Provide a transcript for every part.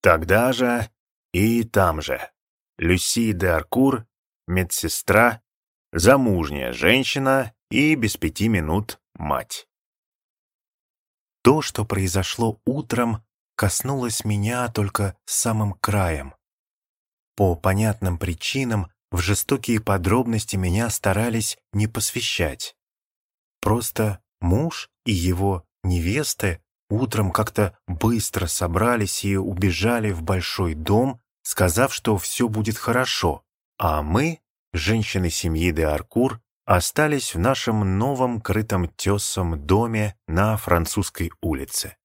Тогда же и там же. Люси де Аркур, медсестра, замужняя женщина и без пяти минут мать. То, что произошло утром, коснулось меня только самым краем. По понятным причинам в жестокие подробности меня старались не посвящать. Просто муж и его невесты утром как-то быстро собрались и убежали в большой дом, сказав, что все будет хорошо, а мы, женщины семьи де Аркур, остались в нашем новом крытом тесом доме на французской улице.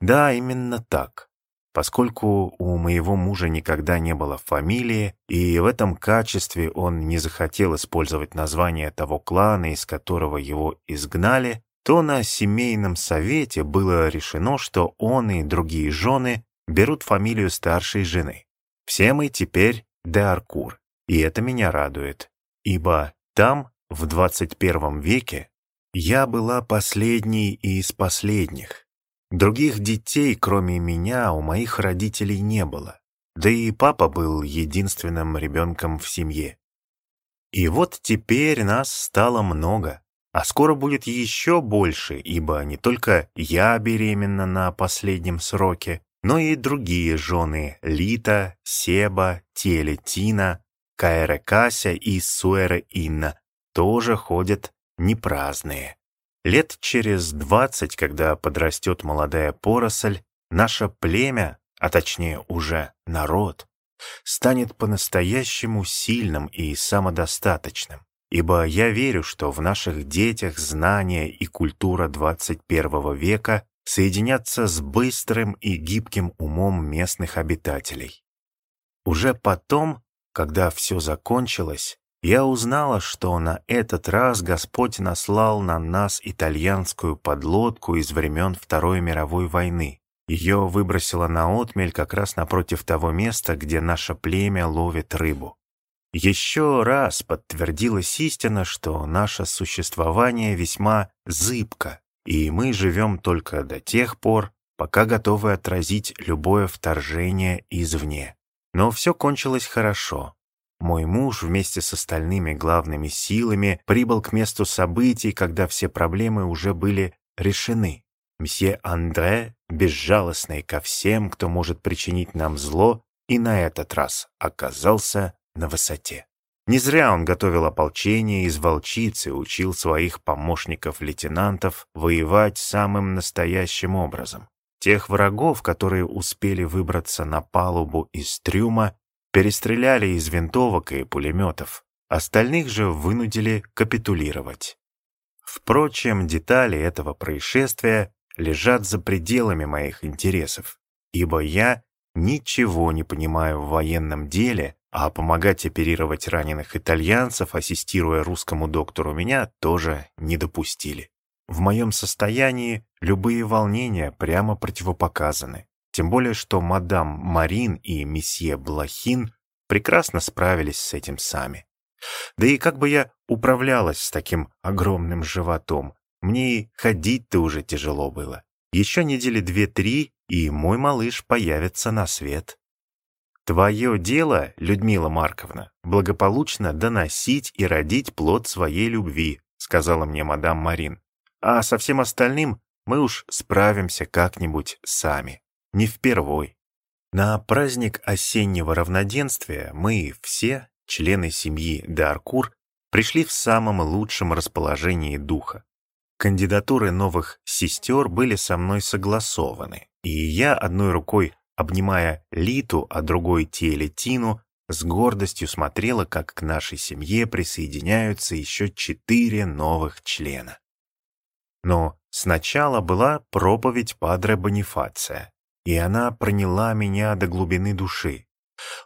Да, именно так. Поскольку у моего мужа никогда не было фамилии, и в этом качестве он не захотел использовать название того клана, из которого его изгнали, то на семейном совете было решено, что он и другие жены берут фамилию старшей жены. Все мы теперь де Аркур, и это меня радует, ибо там, в 21 веке, я была последней из последних. Других детей, кроме меня, у моих родителей не было, да и папа был единственным ребенком в семье. И вот теперь нас стало много, а скоро будет еще больше, ибо не только я беременна на последнем сроке, но и другие жены Лита, Себа, Теле Тина, Каэре Кася и Суэре Инна тоже ходят непраздные. Лет через двадцать, когда подрастет молодая поросль, наше племя, а точнее уже народ, станет по-настоящему сильным и самодостаточным. Ибо я верю, что в наших детях знания и культура 21 века соединятся с быстрым и гибким умом местных обитателей. Уже потом, когда все закончилось, я узнала, что на этот раз Господь наслал на нас итальянскую подлодку из времен Второй мировой войны. Ее выбросило на отмель как раз напротив того места, где наше племя ловит рыбу. Еще раз подтвердилась истина, что наше существование весьма зыбко, и мы живем только до тех пор, пока готовы отразить любое вторжение извне. Но все кончилось хорошо. Мой муж вместе с остальными главными силами прибыл к месту событий, когда все проблемы уже были решены. Мсье Андре, безжалостный ко всем, кто может причинить нам зло, и на этот раз оказался на высоте. Не зря он готовил ополчение из волчиц и учил своих помощников-лейтенантов воевать самым настоящим образом. Тех врагов, которые успели выбраться на палубу из трюма, перестреляли из винтовок и пулеметов. Остальных же вынудили капитулировать. Впрочем, детали этого происшествия лежат за пределами моих интересов, ибо я ничего не понимаю в военном деле а помогать оперировать раненых итальянцев, ассистируя русскому доктору, меня тоже не допустили. В моем состоянии любые волнения прямо противопоказаны. Тем более, что мадам Марин и месье Блохин прекрасно справились с этим сами. Да и как бы я управлялась с таким огромным животом, мне и ходить-то уже тяжело было. Еще недели две-три, и мой малыш появится на свет. Твое дело, Людмила Марковна, благополучно доносить и родить плод своей любви, сказала мне мадам Марин. А со всем остальным мы уж справимся как-нибудь сами. Не впервой. На праздник осеннего равноденствия мы все, члены семьи Даркур, пришли в самом лучшем расположении духа. Кандидатуры новых сестер были со мной согласованы, и я одной рукой обнимая Литу, а другой теле Тину, с гордостью смотрела, как к нашей семье присоединяются еще четыре новых члена. Но сначала была проповедь Падре Бонифация, и она проняла меня до глубины души.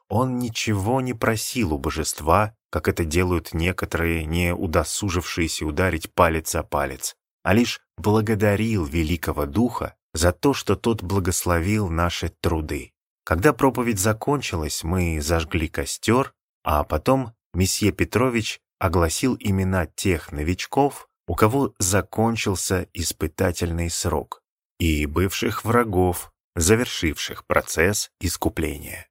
Он ничего не просил у божества, как это делают некоторые, не удосужившиеся ударить палец о палец, а лишь благодарил великого духа за то, что тот благословил наши труды. Когда проповедь закончилась, мы зажгли костер, а потом месье Петрович огласил имена тех новичков, у кого закончился испытательный срок, и бывших врагов, завершивших процесс искупления.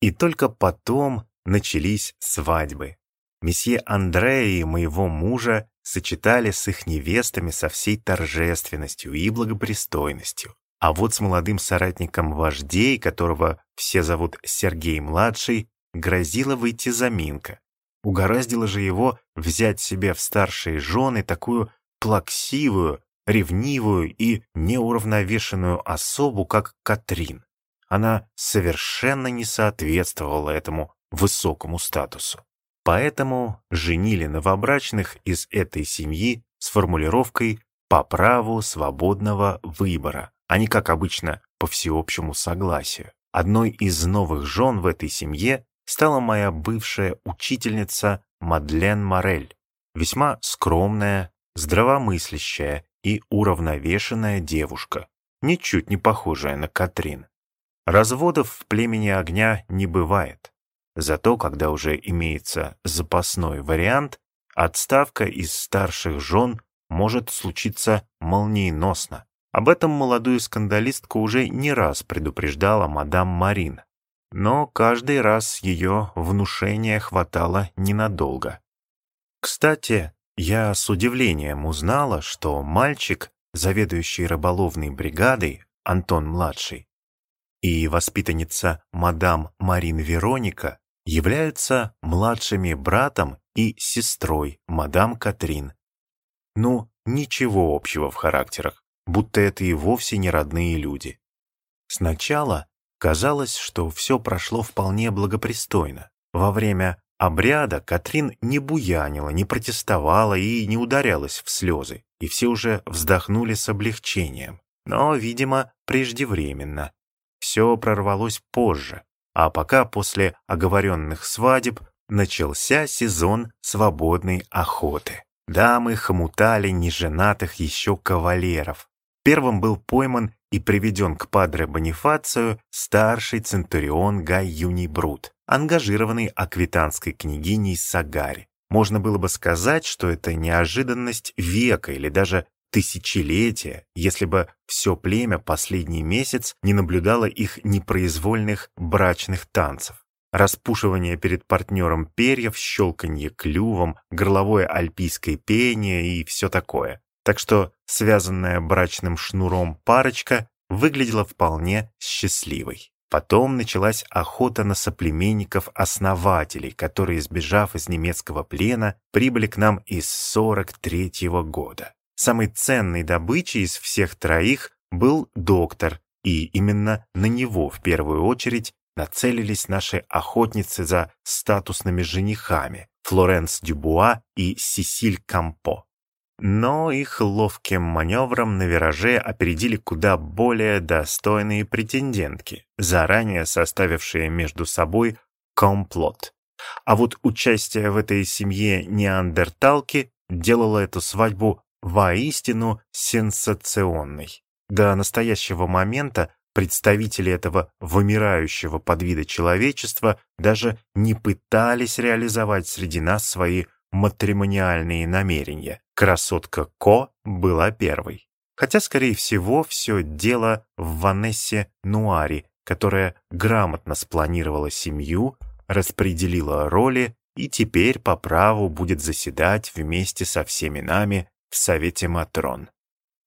И только потом начались свадьбы. Месье Андрея и моего мужа сочетали с их невестами со всей торжественностью и благопристойностью. А вот с молодым соратником вождей, которого все зовут Сергей-младший, грозила выйти заминка. Угораздило же его взять себе в старшие жены такую плаксивую, ревнивую и неуравновешенную особу, как Катрин. Она совершенно не соответствовала этому высокому статусу. Поэтому женили новобрачных из этой семьи с формулировкой «по праву свободного выбора», а не, как обычно, по всеобщему согласию. Одной из новых жен в этой семье стала моя бывшая учительница Мадлен Морель, весьма скромная, здравомыслящая и уравновешенная девушка, ничуть не похожая на Катрин. Разводов в племени огня не бывает. Зато, когда уже имеется запасной вариант, отставка из старших жен может случиться молниеносно. Об этом молодую скандалистку уже не раз предупреждала мадам Марин. Но каждый раз ее внушения хватало ненадолго. Кстати, я с удивлением узнала, что мальчик, заведующий рыболовной бригадой, Антон-младший, и воспитанница мадам Марин Вероника являются младшими братом и сестрой мадам Катрин. Ну, ничего общего в характерах, будто это и вовсе не родные люди. Сначала казалось, что все прошло вполне благопристойно. Во время обряда Катрин не буянила, не протестовала и не ударялась в слезы, и все уже вздохнули с облегчением. Но, видимо, преждевременно. Все прорвалось позже, а пока после оговоренных свадеб начался сезон свободной охоты. Дамы хомутали неженатых еще кавалеров. Первым был пойман и приведен к падре Бонифацию старший центурион Гай Юний Брут, ангажированный аквитанской княгиней Сагари. Можно было бы сказать, что это неожиданность века или даже тысячелетия, если бы все племя последний месяц не наблюдало их непроизвольных брачных танцев. Распушивание перед партнером перьев, щелканье клювом, горловое альпийское пение и все такое. Так что связанная брачным шнуром парочка выглядела вполне счастливой. Потом началась охота на соплеменников-основателей, которые, сбежав из немецкого плена, прибыли к нам из 43-го года. Самой ценной добычей из всех троих был доктор, и именно на него в первую очередь нацелились наши охотницы за статусными женихами Флоренс Дюбуа и Сесиль Кампо. Но их ловким маневром на вираже опередили куда более достойные претендентки, заранее составившие между собой комплот. А вот участие в этой семье неандерталки делало эту свадьбу воистину сенсационной. До настоящего момента представители этого вымирающего подвида человечества даже не пытались реализовать среди нас свои матримониальные намерения. Красотка Ко была первой. Хотя, скорее всего, все дело в Ванессе Нуари, которая грамотно спланировала семью, распределила роли и теперь по праву будет заседать вместе со всеми нами в Совете Матрон.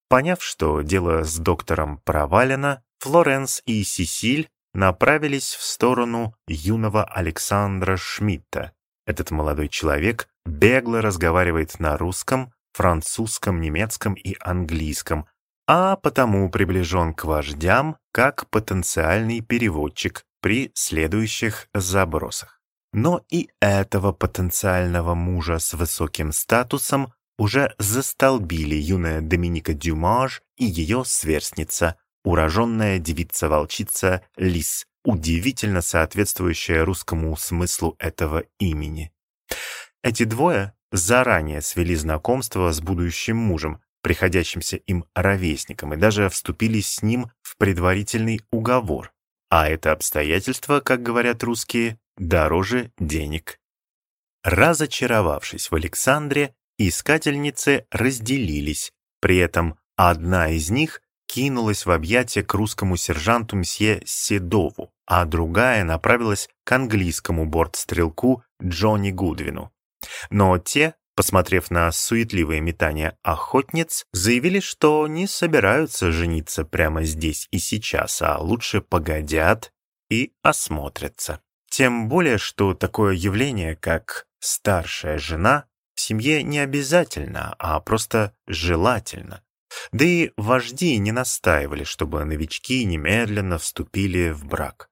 Поняв, что дело с доктором провалено, Флоренс и Сесиль направились в сторону юного Александра Шмидта. Этот молодой человек бегло разговаривает на русском, французском, немецком и английском, а потому приближен к вождям как потенциальный переводчик при следующих забросах. Но и этого потенциального мужа с высоким статусом уже застолбили юная Доминика Дюмаж и ее сверстница, уроженная девица-волчица Лис, удивительно соответствующая русскому смыслу этого имени. Эти двое заранее свели знакомство с будущим мужем, приходящимся им ровесником, и даже вступили с ним в предварительный уговор. А это обстоятельство, как говорят русские, дороже денег. Разочаровавшись в Александре, Искательницы разделились, при этом одна из них кинулась в объятия к русскому сержанту мсье Седову, а другая направилась к английскому бортстрелку Джонни Гудвину. Но те, посмотрев на суетливые метания охотниц, заявили, что не собираются жениться прямо здесь и сейчас, а лучше погодят и осмотрятся. Тем более, что такое явление, как старшая жена, семье не обязательно, а просто желательно. Да и вожди не настаивали, чтобы новички немедленно вступили в брак.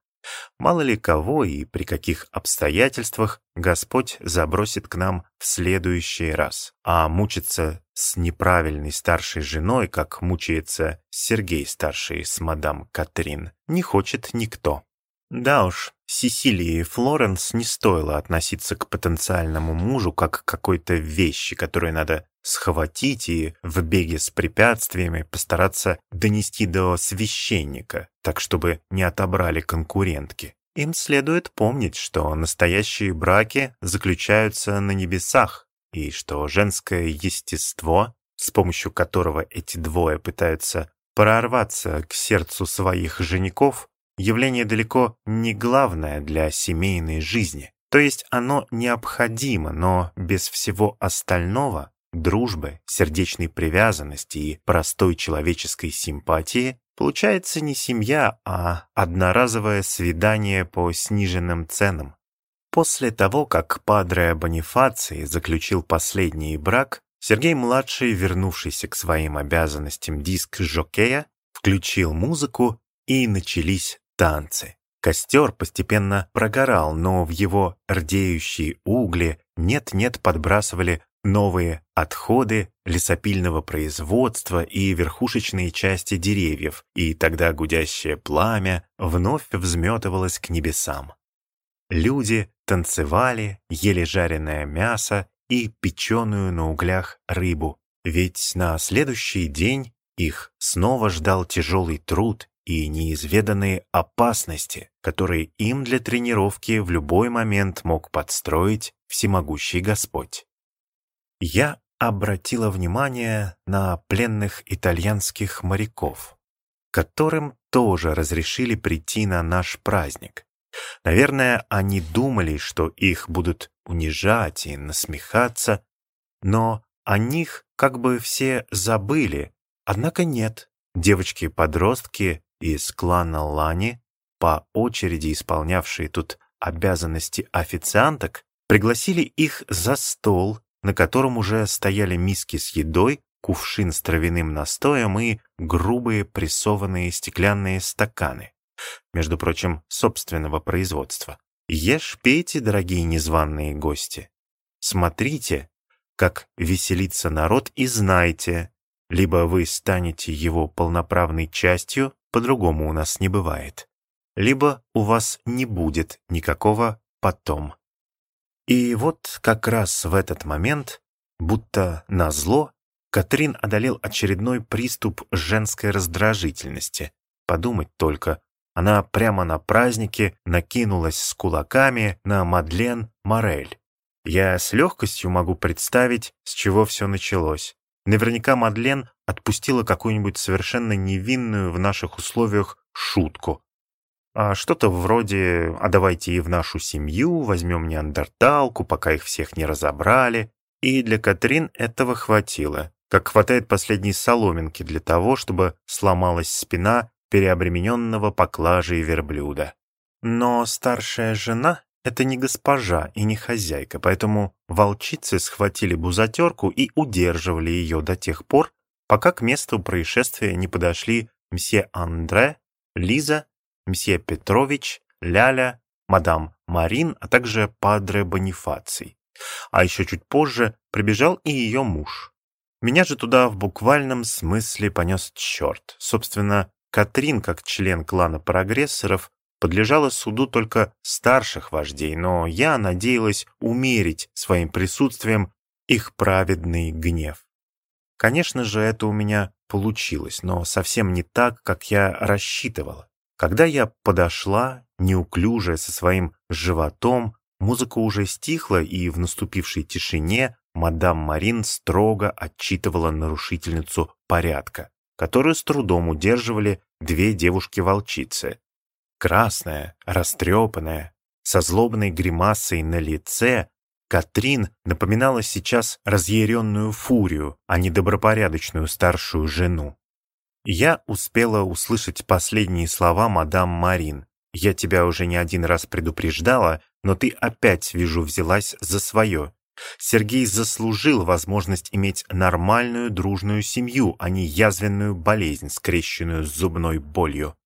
Мало ли кого и при каких обстоятельствах Господь забросит к нам в следующий раз. А мучиться с неправильной старшей женой, как мучается Сергей старший с мадам Катрин, не хочет никто. Да уж, Сесилии Флоренс не стоило относиться к потенциальному мужу как к какой-то вещи, которую надо схватить и в беге с препятствиями постараться донести до священника, так чтобы не отобрали конкурентки. Им следует помнить, что настоящие браки заключаются на небесах, и что женское естество, с помощью которого эти двое пытаются прорваться к сердцу своих женихов, явление далеко не главное для семейной жизни. То есть оно необходимо, но без всего остального дружбы, сердечной привязанности и простой человеческой симпатии получается не семья, а одноразовое свидание по сниженным ценам. После того, как Падре Бонифаций заключил последний брак, Сергей-младший, вернувшийся к своим обязанностям диск-жокея, включил музыку и начались танцы. Костер постепенно прогорал, но в его рдеющие угли нет-нет подбрасывали новые отходы лесопильного производства и верхушечные части деревьев, и тогда гудящее пламя вновь взметывалось к небесам. Люди танцевали, ели жареное мясо и печеную на углях рыбу, ведь на следующий день их снова ждал тяжелый труд и неизведанные опасности, которые им для тренировки в любой момент мог подстроить всемогущий Господь. Я обратила внимание на пленных итальянских моряков, которым тоже разрешили прийти на наш праздник. Наверное, они думали, что их будут унижать и насмехаться, но о них как бы все забыли, однако нет. Девочки-подростки из клана Лани, по очереди исполнявшие тут обязанности официанток, пригласили их за стол, на котором уже стояли миски с едой, кувшин с травяным настоем и грубые прессованные стеклянные стаканы, между прочим, собственного производства. Ешь, пейте, дорогие незваные гости. Смотрите, как веселится народ, и знайте, либо вы станете его полноправной частью, по-другому у нас не бывает. Либо у вас не будет никакого «потом». И вот как раз в этот момент, будто назло, Катрин одолел очередной приступ женской раздражительности. Подумать только, она прямо на празднике накинулась с кулаками на Мадлен Морель. Я с легкостью могу представить, с чего все началось. Наверняка Мадлен отпустила какую-нибудь совершенно невинную в наших условиях шутку. А что-то вроде «а давайте и в нашу семью возьмем неандерталку, пока их всех не разобрали». И для Катрин этого хватило, как хватает последней соломинки для того, чтобы сломалась спина переобремененного поклажей верблюда. Но старшая жена это не госпожа и не хозяйка, поэтому волчицы схватили бузатерку и удерживали ее до тех пор, пока к месту происшествия не подошли мсье Андре, Лиза, мсье Петрович, Ляля, мадам Марин, а также падре Бонифаций. А еще чуть позже прибежал и ее муж. Меня же туда в буквальном смысле понес черт. Собственно, Катрин, как член клана прогрессоров, подлежала суду только старших вождей, но я надеялась умерить своим присутствием их праведный гнев. Конечно же, это у меня получилось, но совсем не так, как я рассчитывала. Когда я подошла, неуклюжая со своим животом, музыка уже стихла, и в наступившей тишине мадам Марин строго отчитывала нарушительницу порядка. которую с трудом удерживали две девушки-волчицы. Красная, растрепанная, со злобной гримасой на лице, Катрин напоминала сейчас разъяренную фурию, а не добропорядочную старшую жену. Я успела услышать последние слова мадам Марин. «Я тебя уже не один раз предупреждала, но ты опять, вижу, взялась за свое. Сергей заслужил возможность иметь нормальную дружную семью, а не язвенную болезнь, скрещенную с зубной болью».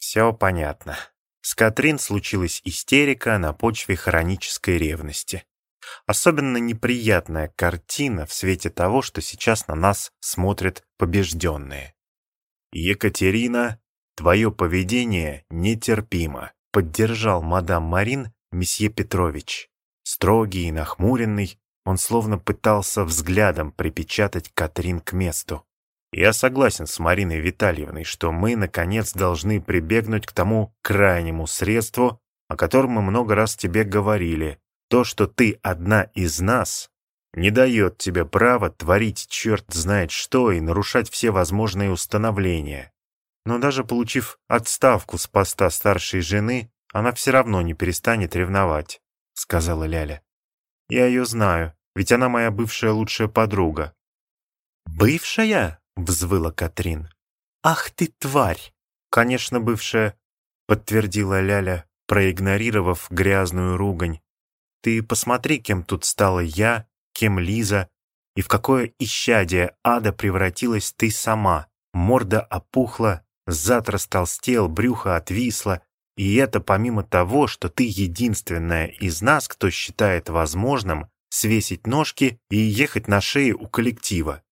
Все понятно. С Катрин случилась истерика на почве хронической ревности. Особенно неприятная картина в свете того, что сейчас на нас смотрят побежденные. «Екатерина, твое поведение нетерпимо», — поддержал мадам Марин месье Петрович. Строгий и нахмуренный, он словно пытался взглядом припечатать Катрин к месту. Я согласен с Мариной Витальевной, что мы, наконец, должны прибегнуть к тому крайнему средству, о котором мы много раз тебе говорили. То, что ты одна из нас, не дает тебе права творить черт знает что и нарушать все возможные установления. Но даже получив отставку с поста старшей жены, она все равно не перестанет ревновать, — сказала Ляля. Я ее знаю, ведь она моя бывшая лучшая подруга. «Бывшая?» Взвыла Катрин. «Ах ты, тварь!» «Конечно, бывшая», — подтвердила Ляля, проигнорировав грязную ругань. «Ты посмотри, кем тут стала я, кем Лиза, и в какое исчадие ада превратилась ты сама. Морда опухла, зад растолстел, брюхо отвисло, и это помимо того, что ты единственная из нас, кто считает возможным свесить ножки и ехать на шее у коллектива.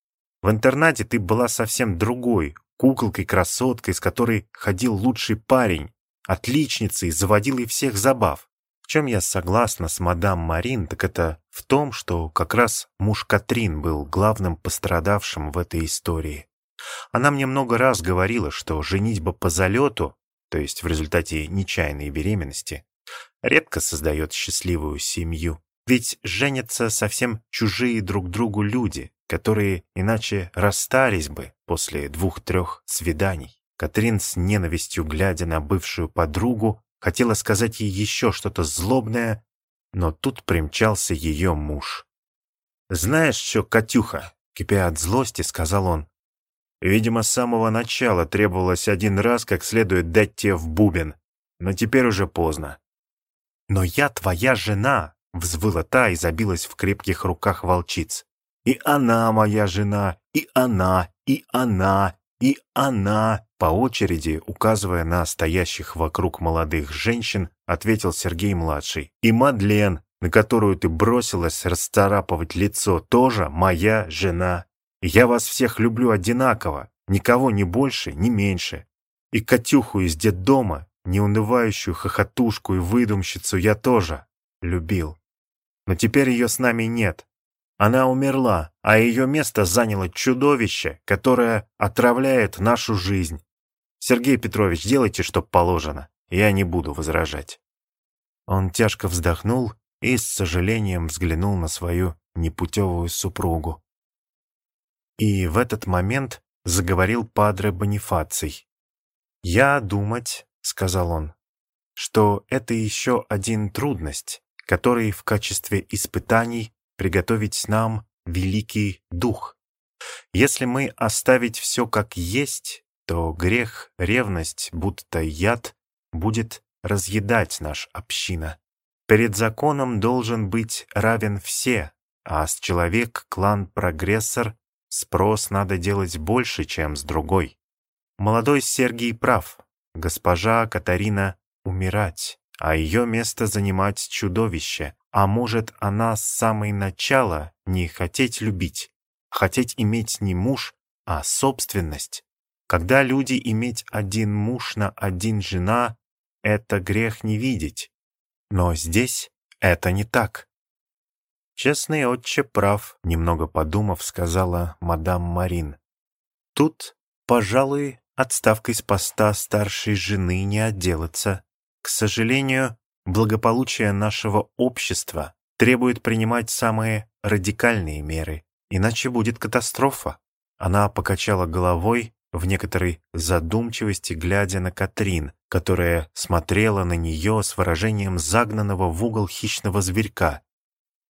В интернате ты была совсем другой, куколкой-красоткой, с которой ходил лучший парень, отличницей, заводил и всех забав. В чем я согласна с мадам Марин, так это в том, что как раз муж Катрин был главным пострадавшим в этой истории. Она мне много раз говорила, что женитьба по залету, то есть в результате нечаянной беременности, редко создает счастливую семью. Ведь женятся совсем чужие друг другу люди, которые иначе расстались бы после двух-трех свиданий. Катрин с ненавистью, глядя на бывшую подругу, хотела сказать ей еще что-то злобное, но тут примчался ее муж. «Знаешь что, Катюха?» — кипя от злости, сказал он. «Видимо, с самого начала требовалось один раз как следует дать тебе в бубен, но теперь уже поздно». «Но я твоя жена!» — взвыла та и забилась в крепких руках волчиц. И она моя жена, и она, и она, и она. По очереди, указывая на стоящих вокруг молодых женщин, ответил Сергей-младший. И Мадлен, на которую ты бросилась расцарапывать лицо, тоже моя жена. Я вас всех люблю одинаково, никого ни больше, ни меньше. И Катюху из детдома, неунывающую хохотушку и выдумщицу я тоже любил. Но теперь ее с нами нет, она умерла, а ее место заняло чудовище, которое отравляет нашу жизнь. Сергей Петрович, делайте, что положено. Я не буду возражать». Он тяжко вздохнул и с сожалением взглянул на свою непутевую супругу. И в этот момент заговорил Падре Бонифаций. «Я думать», — сказал он, — «что это еще один трудность, который в качестве испытаний приготовить нам Великий Дух. Если мы оставить все как есть, то грех, ревность, будто яд, будет разъедать наш община. Перед законом должен быть равен все, а с человек, клан, прогрессор, спрос надо делать больше, чем с другой. Молодой Сергий прав. Госпожа Катарина умирать, а ее место занимать чудовище, а может, она с самого начала не хотеть любить, хотеть иметь не муж, а собственность. Когда люди иметь один муж на один жена, это грех не видеть. Но здесь это не так. Честный отче прав, немного подумав, сказала мадам Марин. Тут, пожалуй, отставкой с поста старшей жены не отделаться. К сожалению, Благополучие нашего общества требует принимать самые радикальные меры, иначе будет катастрофа. Она покачала головой в некоторой задумчивости, глядя на Катрин, которая смотрела на нее с выражением загнанного в угол хищного зверька.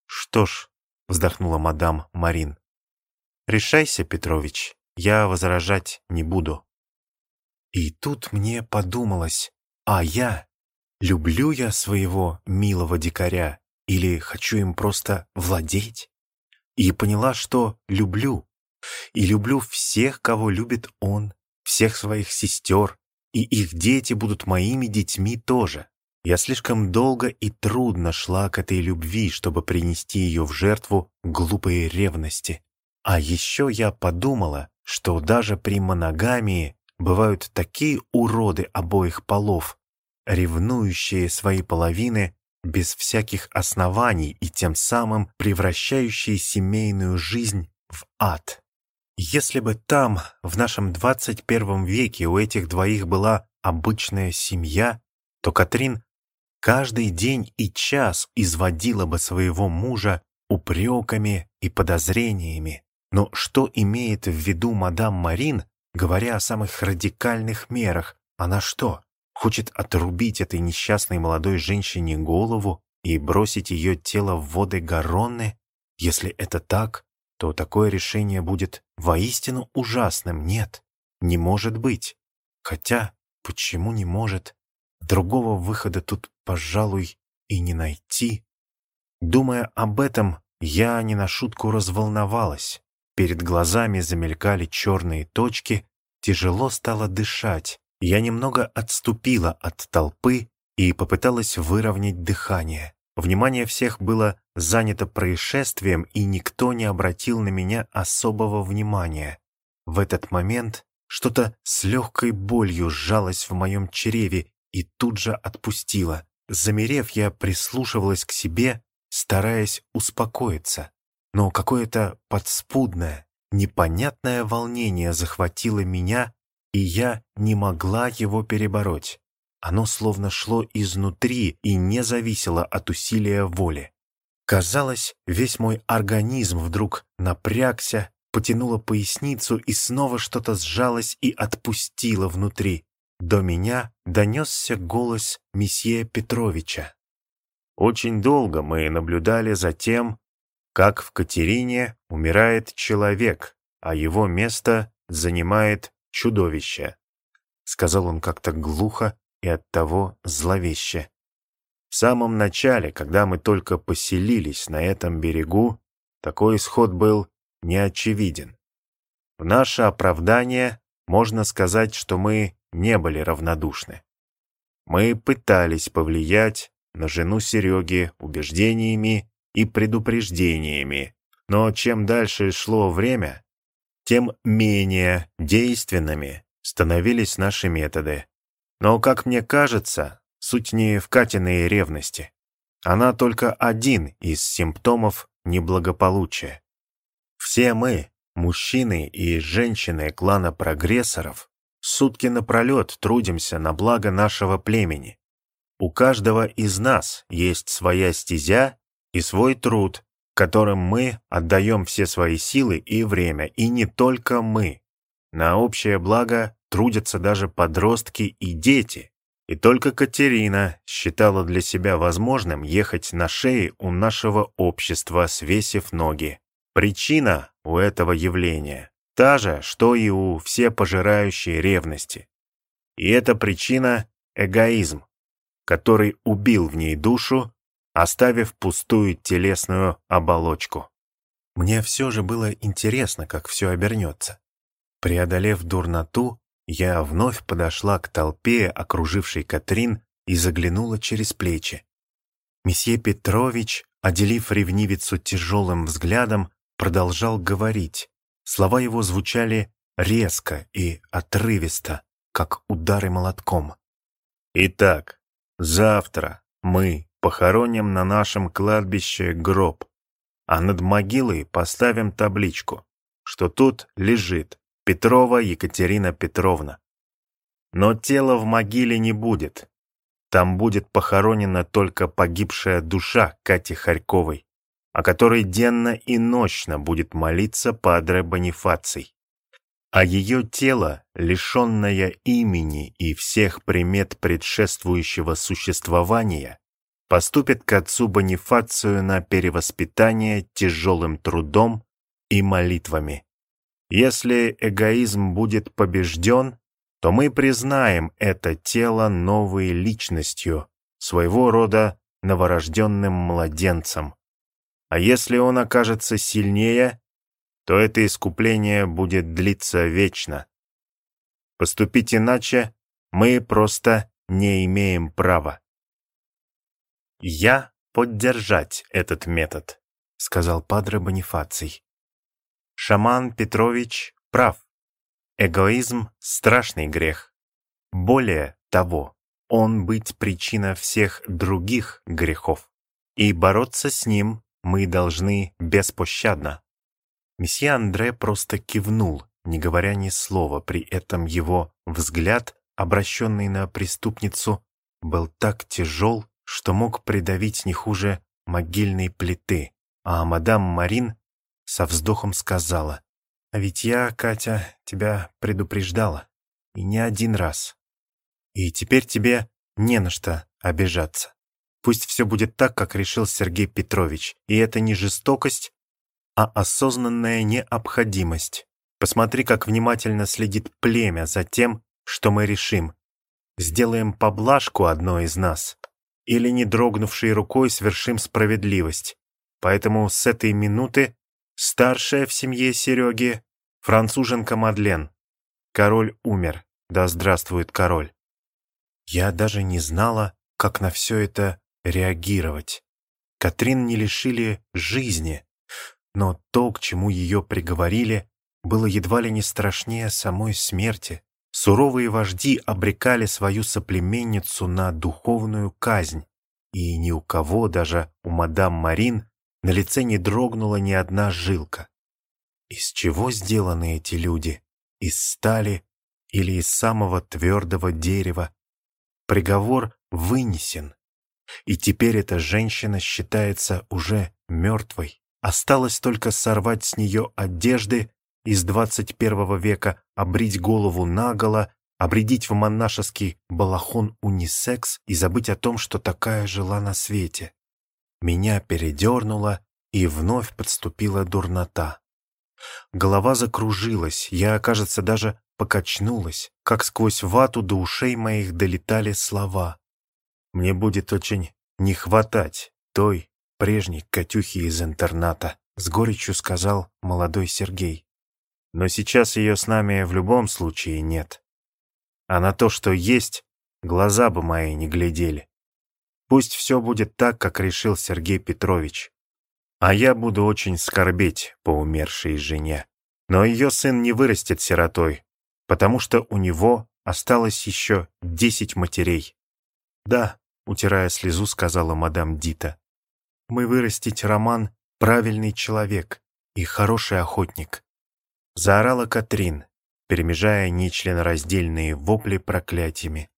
«Что ж», — вздохнула мадам Марин, — «решайся, Петрович, я возражать не буду». И тут мне подумалось, а я, люблю я своего милого дикаря или хочу им просто владеть? И поняла, что люблю. И люблю всех, кого любит он, всех своих сестер, и их дети будут моими детьми тоже. Я слишком долго и трудно шла к этой любви, чтобы принести ее в жертву глупой ревности. А еще я подумала, что даже при моногамии бывают такие уроды обоих полов, ревнующие свои половины без всяких оснований и тем самым превращающие семейную жизнь в ад. Если бы там, в нашем 21 веке, у этих двоих была обычная семья, то Катрин каждый день и час изводила бы своего мужа упреками и подозрениями. Но что имеет в виду мадам Марин, говоря о самых радикальных мерах? Она что, хочет отрубить этой несчастной молодой женщине голову и бросить ее тело в воды Гаронны? Если это так, то такое решение будет воистину ужасным. Нет, не может быть. Хотя, почему не может? Другого выхода тут, пожалуй, и не найти. Думая об этом, я не на шутку разволновалась. Перед глазами замелькали черные точки, тяжело стало дышать. Я немного отступила от толпы и попыталась выровнять дыхание. Внимание всех было занято происшествием, и никто не обратил на меня особого внимания. В этот момент что-то с легкой болью сжалось в моем чреве и тут же отпустило. Замерев, я прислушивалась к себе, стараясь успокоиться. Но какое-то подспудное, непонятное волнение захватило меня, и я не могла его перебороть. Оно словно шло изнутри и не зависело от усилия воли. Казалось, весь мой организм вдруг напрягся, потянуло поясницу и снова что-то сжалось и отпустило внутри. До меня донесся голос месье Петровича. Очень долго мы наблюдали за тем, как в Катерине умирает человек, а его место занимает чудовище», — сказал он как-то глухо и оттого зловеще. «В самом начале, когда мы только поселились на этом берегу, такой исход был неочевиден. В наше оправдание можно сказать, что мы не были равнодушны. Мы пытались повлиять на жену Сереги убеждениями и предупреждениями, но чем дальше шло время, тем менее действенными становились наши методы. Но, как мне кажется, суть не в Катиной ревности. Она только один из симптомов неблагополучия. Все мы, мужчины и женщины клана прогрессоров, сутки напролет трудимся на благо нашего племени. У каждого из нас есть своя стезя и свой труд, которым мы отдаем все свои силы и время, и не только мы. На общее благо трудятся даже подростки и дети. И только Катерина считала для себя возможным ехать на шее у нашего общества, свесив ноги. Причина у этого явления та же, что и у всепожирающей ревности. И эта причина — эгоизм, который убил в ней душу оставив пустую телесную оболочку. Мне все же было интересно, как все обернется. Преодолев дурноту, я вновь подошла к толпе, окружившей Катрин, и заглянула через плечи. Месье Петрович, отделив ревнивицу тяжелым взглядом, продолжал говорить. Слова его звучали резко и отрывисто, как удары молотком. «Итак, завтра мы, похороним на нашем кладбище гроб, а над могилой поставим табличку, что тут лежит Петрова Екатерина Петровна. Но тела в могиле не будет. Там будет похоронена только погибшая душа Кати Харьковой, о которой денно и ночно будет молиться Падре Бонифаций. а ее тело, лишенное имени и всех примет предшествующего существования, поступит к отцу Бонифацию на перевоспитание тяжелым трудом и молитвами. Если эгоизм будет побежден, то мы признаем это тело новой личностью, своего рода новорожденным младенцем. А если он окажется сильнее, то это искупление будет длиться вечно. Поступить иначе мы просто не имеем права. «Я поддержать этот метод», — сказал Падре Бонифаций. Шаман Петрович прав. Эгоизм — страшный грех. Более того, он быть причина всех других грехов. И бороться с ним мы должны беспощадно. Месье Андре просто кивнул, не говоря ни слова, при этом его взгляд, обращенный на преступницу, был так тяжел, что мог придавить не хуже могильной плиты, а мадам Марин со вздохом сказала, «А ведь я, Катя, тебя предупреждала, и не один раз. И теперь тебе не на что обижаться. Пусть все будет так, как решил Сергей Петрович, и это не жестокость, а осознанная необходимость. Посмотри, как внимательно следит племя за тем, что мы решим. Сделаем поблажку одной из нас, или не дрогнувшей рукой свершим справедливость. Поэтому с этой минуты старшая в семье Сереги — француженка Мадлен. Король умер, да здравствует король. Я даже не знала, как на все это реагировать. Катрин не лишили жизни, но то, к чему ее приговорили, было едва ли не страшнее самой смерти. Суровые вожди обрекали свою соплеменницу на духовную казнь, и ни у кого, даже у мадам Марин, на лице не дрогнула ни одна жилка. Из чего сделаны эти люди? Из стали или из самого твердого дерева? Приговор вынесен, и теперь эта женщина считается уже мертвой. Осталось только сорвать с нее одежды из 21 века, обрить голову наголо, обредить в монашеский балахон унисекс и забыть о том, что такая жила на свете. Меня передернуло, и вновь подступила дурнота. Голова закружилась, я, кажется, даже покачнулась, как сквозь вату до ушей моих долетали слова. Мне будет очень не хватать той прежней Катюхи из интерната, с горечью сказал молодой Сергей. Но сейчас ее с нами в любом случае нет. А на то, что есть, глаза бы мои не глядели. Пусть все будет так, как решил Сергей Петрович. А я буду очень скорбеть по умершей жене. Но ее сын не вырастет сиротой, потому что у него осталось еще десять матерей. Да, утирая слезу, сказала мадам Дита. Мы вырастить Роман правильный человек и хороший охотник. Заорала Катрин, перемежая нечленораздельные вопли проклятиями.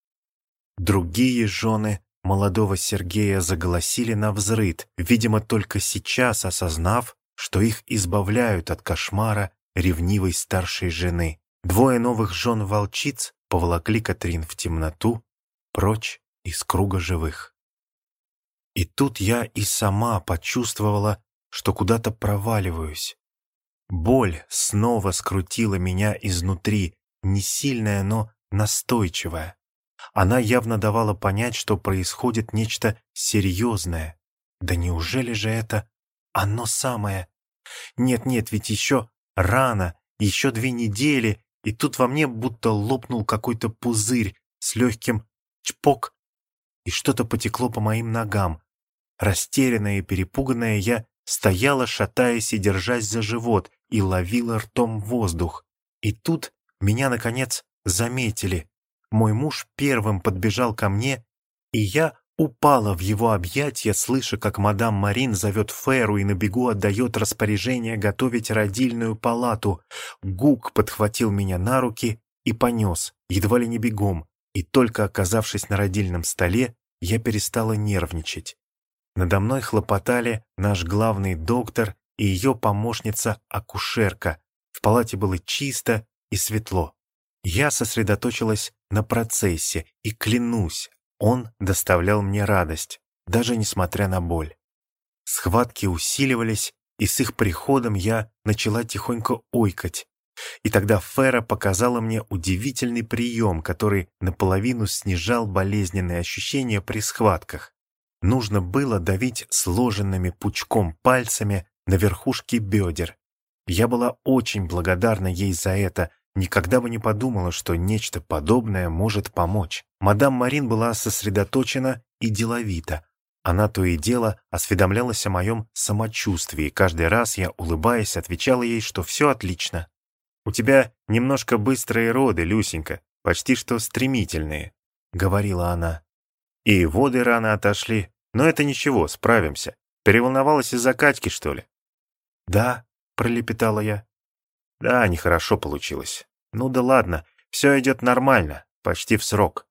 Другие жены молодого Сергея заголосили на взрыд, видимо, только сейчас осознав, что их избавляют от кошмара ревнивой старшей жены. Двое новых жен волчиц поволокли Катрин в темноту, прочь из круга живых. И тут я и сама почувствовала, что куда-то проваливаюсь. Боль снова скрутила меня изнутри, не сильная, но настойчивая. Она явно давала понять, что происходит нечто серьезное. Да неужели же это оно самое? Нет-нет, ведь еще рано, еще две недели, и тут во мне будто лопнул какой-то пузырь с легким чпок, и что-то потекло по моим ногам. Растерянная и перепуганная я стояла, шатаясь и держась за живот, и ловила ртом воздух. И тут меня, наконец, заметили. Мой муж первым подбежал ко мне, и я упала в его объятия, слыша, как мадам Марин зовет Феру и на бегу отдает распоряжение готовить родильную палату. Гук подхватил меня на руки и понес, едва ли не бегом, и только оказавшись на родильном столе, я перестала нервничать. Надо мной хлопотали наш главный доктор и ее помощница-акушерка. В палате было чисто, и светло. Я сосредоточилась на процессе и клянусь, он доставлял мне радость, даже несмотря на боль. Схватки усиливались, и с их приходом я начала тихонько ойкать. И тогда Фера показала мне удивительный прием, который наполовину снижал болезненные ощущения при схватках. Нужно было давить сложенными пучком пальцами на верхушке бедер. Я была очень благодарна ей за это, никогда бы не подумала, что нечто подобное может помочь. Мадам Марин была сосредоточена и деловита. Она то и дело осведомлялась о моем самочувствии. Каждый раз я, улыбаясь, отвечала ей, что все отлично. «У тебя немножко быстрые роды, Люсенька, почти что стремительные», — говорила она. «И воды рано отошли, но это ничего, справимся. Переволновалась из-за Катьки, что ли?» «Да», — пролепетала я. «Да, нехорошо получилось. Ну да ладно, все идет нормально, почти в срок».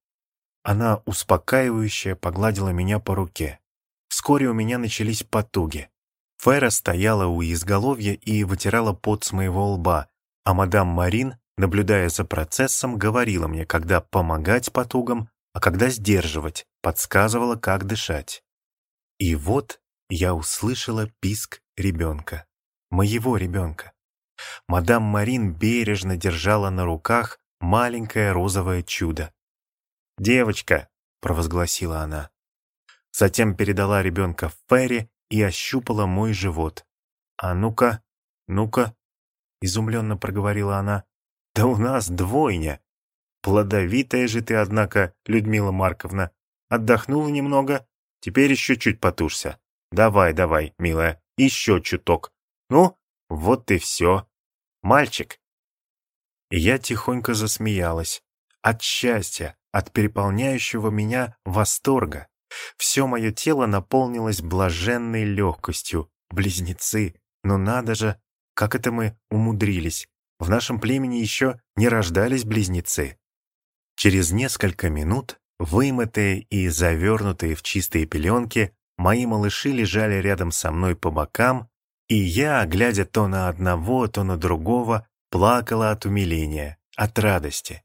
Она успокаивающе погладила меня по руке. Вскоре у меня начались потуги. Фера стояла у изголовья и вытирала пот с моего лба, а мадам Марин, наблюдая за процессом, говорила мне, когда помогать потугам, а когда сдерживать, подсказывала, как дышать. И вот я услышала писк ребенка. Моего ребенка. Мадам Марин бережно держала на руках маленькое розовое чудо. «Девочка!» — провозгласила она. Затем передала ребенка Ферри и ощупала мой живот. «А ну-ка, ну-ка!» — изумленно проговорила она. «Да у нас двойня! Плодовитая же ты, однако, Людмила Марковна. Отдохнула немного, теперь еще чуть потушься. Давай, давай, милая, еще чуток. Ну, вот и все. Мальчик!» я тихонько засмеялась. От счастья, от переполняющего меня восторга. Все мое тело наполнилось блаженной легкостью. Близнецы, но надо же, как это мы умудрились. В нашем племени еще не рождались близнецы. Через несколько минут, вымытые и завернутые в чистые пеленки, мои малыши лежали рядом со мной по бокам, и я, глядя то на одного, то на другого, плакала от умиления, от радости.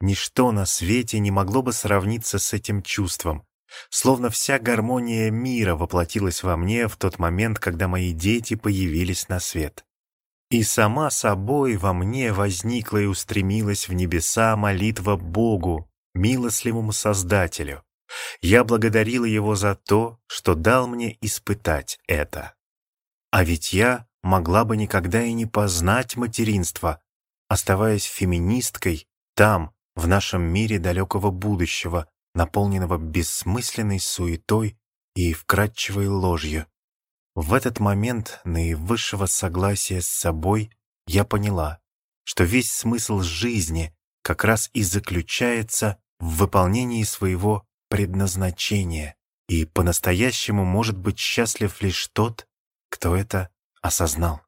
Ничто на свете не могло бы сравниться с этим чувством, словно вся гармония мира воплотилась во мне в тот момент, когда мои дети появились на свет. И сама собой во мне возникла и устремилась в небеса молитва Богу, милостливому Создателю. Я благодарила Его за то, что дал мне испытать это. А ведь я могла бы никогда и не познать материнство, оставаясь феминисткой там, в нашем мире далекого будущего, наполненного бессмысленной суетой и вкрадчивой ложью. В этот момент наивысшего согласия с собой я поняла, что весь смысл жизни как раз и заключается в выполнении своего предназначения, и по-настоящему может быть счастлив лишь тот, кто это осознал.